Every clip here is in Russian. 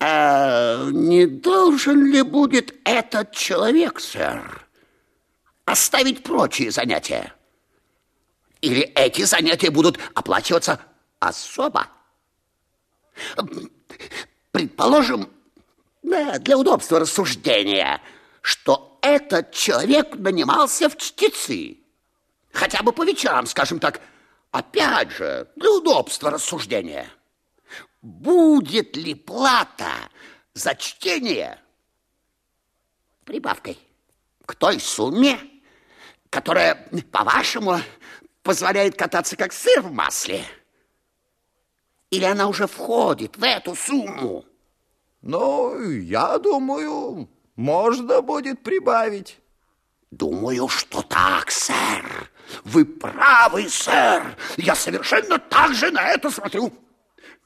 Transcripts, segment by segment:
А не должен ли будет этот человек, сэр, оставить прочие занятия? Или эти занятия будут оплачиваться особо? Предположим, для удобства рассуждения, что этот человек нанимался в чтецы. Хотя бы по вечерам, скажем так, опять же, для удобства рассуждения. Будет ли плата за чтение прибавкой к той сумме, которая, по-вашему, позволяет кататься как сыр в масле? Или она уже входит в эту сумму? Ну, я думаю, можно будет прибавить. Думаю, что так, сэр. Вы правы, сэр. Я совершенно так же на это смотрю.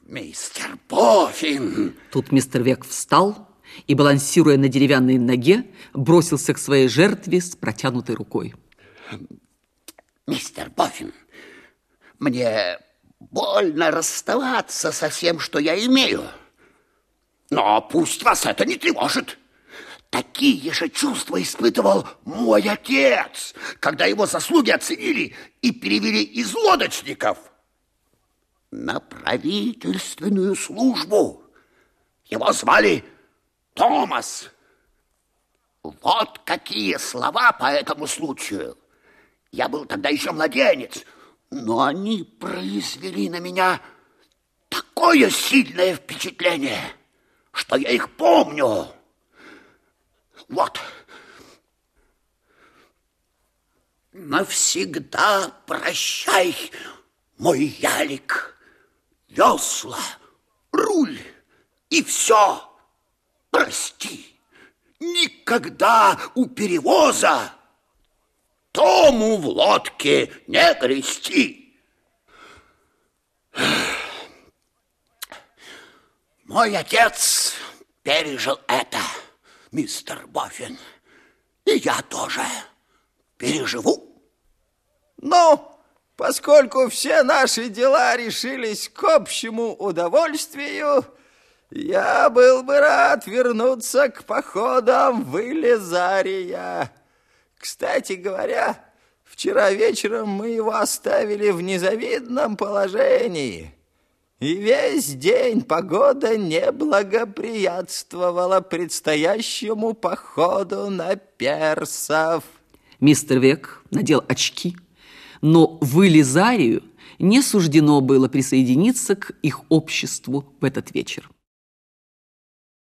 Мистер Боффин. Тут мистер Век встал и, балансируя на деревянной ноге, бросился к своей жертве с протянутой рукой. Мистер Боффин, мне больно расставаться со всем, что я имею. Но пусть вас это не тревожит. Такие же чувства испытывал мой отец, когда его заслуги оценили и перевели из лодочников на правительственную службу. Его звали Томас. Вот какие слова по этому случаю. Я был тогда еще младенец, но они произвели на меня такое сильное впечатление, что я их помню. Вот. Навсегда прощай, мой ялик, весла, руль и все. Прости, никогда у перевоза Тому в лодке не грести. Мой отец пережил это мистер Боффин. И я тоже переживу. Ну, поскольку все наши дела решились к общему удовольствию, я был бы рад вернуться к походам в Элизария. Кстати говоря, вчера вечером мы его оставили в незавидном положении – и весь день погода не благоприятствовала предстоящему походу на персов. Мистер Век надел очки, но в Элизарию не суждено было присоединиться к их обществу в этот вечер.